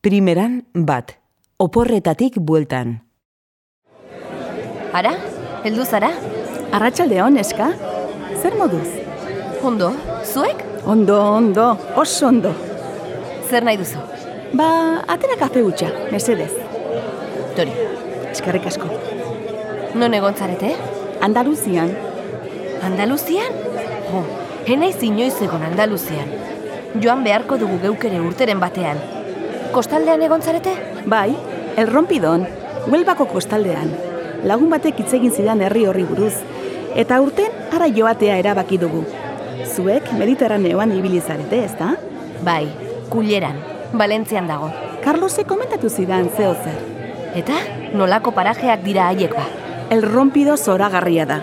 Primeran bat, oporretatik bueltan. Ara, heldu zara? Arratxalde hon, eska? Zer moduz? Ondo, zuek? Ondo, ondo, oso ondo. Zer nahi duzu? Ba, atera kafe hutsa, mesedez. Tori, Eskerrik asko. non egon zarete? Andaluzian, Andaluzian? Jo, enaiz inoiz egon Andaluzian. Joan beharko dugu geukere urteren batean. Kostaldean egon zarete? bai, elrompidon, huelbako kostaldean. Lagun batek hitz egin zidan herri horri buruz. Eta urten, ara joatea erabaki dugu. Zuek mediterraneoan ibili zarete, ezta? Bai, kuleran, Valentzian dago. Carlosek komentatu zidan zeo zer. Eta, nolako parajeak dira haiek ba. Elronpido zoragarria da.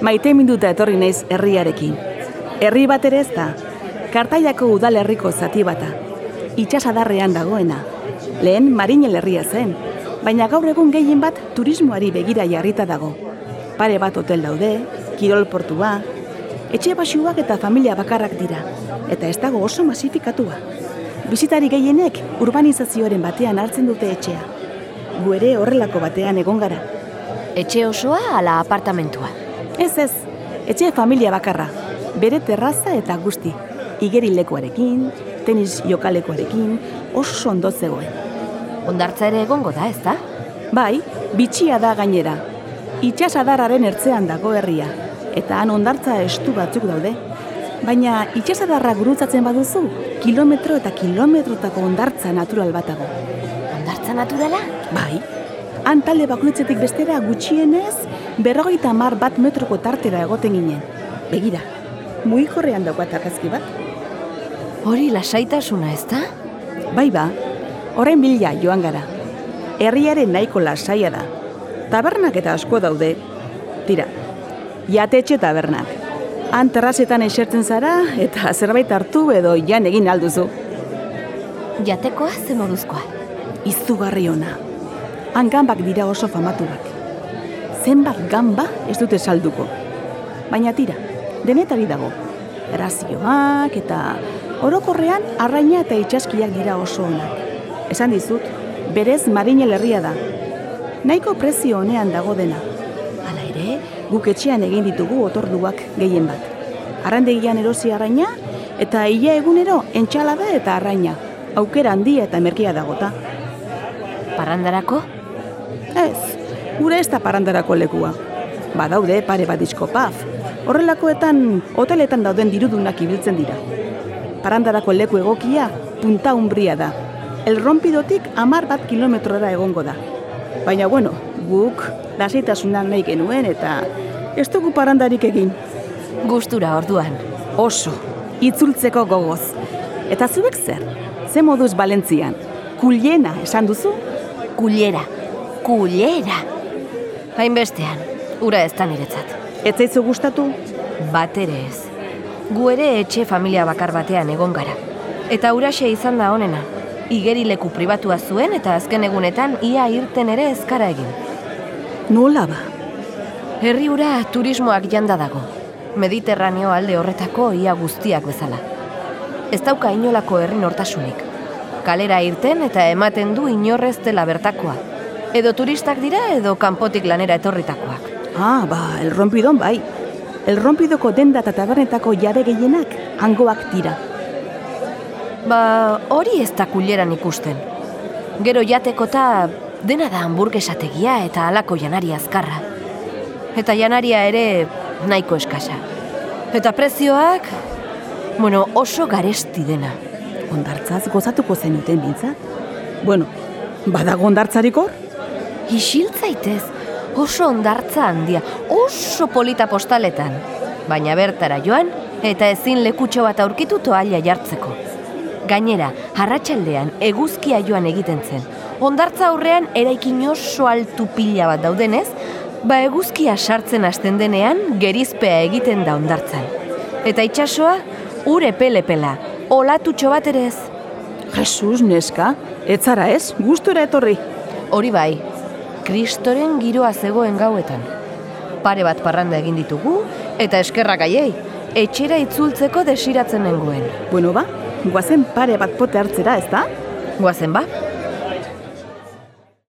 Maite minduta etorri naiz herriarekin. Herri bat ere ez da. Kartaiako udalerriko zati bata. Itxasadarrean dagoena. Lehen marinel herria zen. Baina gaur egun gehien bat turismoari begira jarrita dago. Pare bat hotel daude, kirol portua, etxe basuak eta familia bakarrak dira. Eta ez dago oso masifikatua. Bisitari gehienek urbanizazioaren batean hartzen dute etxea. Gu ere horrelako batean egon gara. Etxe osoa ala apartamentua. Ez ez, etxe familia bakarra. Bere terraza eta guzti. Igerilekuarekin, tenis jokalekoarekin, oso ondo zegoen. Ondartza ere egongo da, ez da? Bai, bitxia da gainera. Itxasadarraren ertzean dago herria, eta han ondartza estu batzuk daude. Baina itxasadarra gurutzatzen baduzu, kilometro eta kilometrotako ondartza natural bat dago. Ondartza naturala? Bai, han talde bakoitzetik bestera gutxienez, berrogeita mar bat metroko tartera egoten ginen. Begira, mugikorrean daukat argazki bat. Hori lasaitasuna, ez da? Bai ba, horren bila joan gara. Herriaren nahiko lasaia da. Tabernak eta asko daude. Tira, jatetxe tabernak. Han terrazetan esertzen zara eta zerbait hartu edo jan egin alduzu. Jatekoa ze moduzkoa. Izugarri ona. Han gambak dira oso famatuak. Zenbat gamba ez dute salduko. Baina tira, denetari dago. Erazioak eta orokorrean arraina eta itxaskiak dira oso onak. Esan dizut, berez marinel herria da. Nahiko prezio honean dago dena. Hala ere, guk etxean egin ditugu otorduak gehien bat. Arrandegian erosi arraina eta ia egunero entxalada eta arraina. Aukera handia eta merkia dagota. Parandarako? Ez, gure ez da parandarako lekua. Badaude pare bat disko paf. Horrelakoetan, hoteletan dauden dirudunak ibiltzen dira. Parandarako leku egokia, punta umbria da. Elronpidotik amar bat kilometrora egongo da. Baina bueno, guk lasaitasuna nahi genuen eta ez dugu parandarik egin. Gustura orduan. Oso, itzultzeko gogoz. Eta zuek zer? Ze moduz Valentzian? Kuliena esan duzu? Kullera. Kullera. Hainbestean, ura ez da niretzat. Ez zaizu gustatu? Bat ere ez. Gu ere etxe familia bakar batean egon gara. Eta uraxe izan da honena. Igerileku pribatua zuen eta azken egunetan ia irten ere ezkara egin. Nola ba? Herri ura turismoak janda dago. Mediterraneo alde horretako ia guztiak bezala. Ez dauka inolako herri nortasunik. Kalera irten eta ematen du inorrez dela bertakoa. Edo turistak dira edo kanpotik lanera etorritakoak. Ah, ba, elronpidon bai. Elronpidoko denda eta tabernetako jabe gehienak hangoak dira. Ba, hori ez da kuleran ikusten. Gero jatekota dena da hamburguesategia eta halako janari azkarra. Eta janaria ere nahiko eskasa. Eta prezioak, bueno, oso garesti dena. Ondartzaz gozatuko zenuten bintzat? Bueno, badago ondartzarik hor? Isiltzaitez, oso ondartza handia, oso polita postaletan. Baina bertara joan, eta ezin lekutxo bat aurkitu toalla jartzeko. Gainera, harratxaldean eguzkia joan egiten zen. Ondartza aurrean eraikin oso altu pila bat daudenez, ba eguzkia sartzen hasten denean gerizpea egiten da ondartzan. Eta itsasoa ure pele-pela, olatutxo bat ere ez. Jesus, neska, ez zara ez, gustura etorri. Hori bai, kristoren giroa zegoen gauetan. Pare bat parranda egin ditugu, eta eskerrak aiei, etxera itzultzeko desiratzen nengoen. Bueno ba, guazen pare bat pote hartzera, ez da? Guazen ba?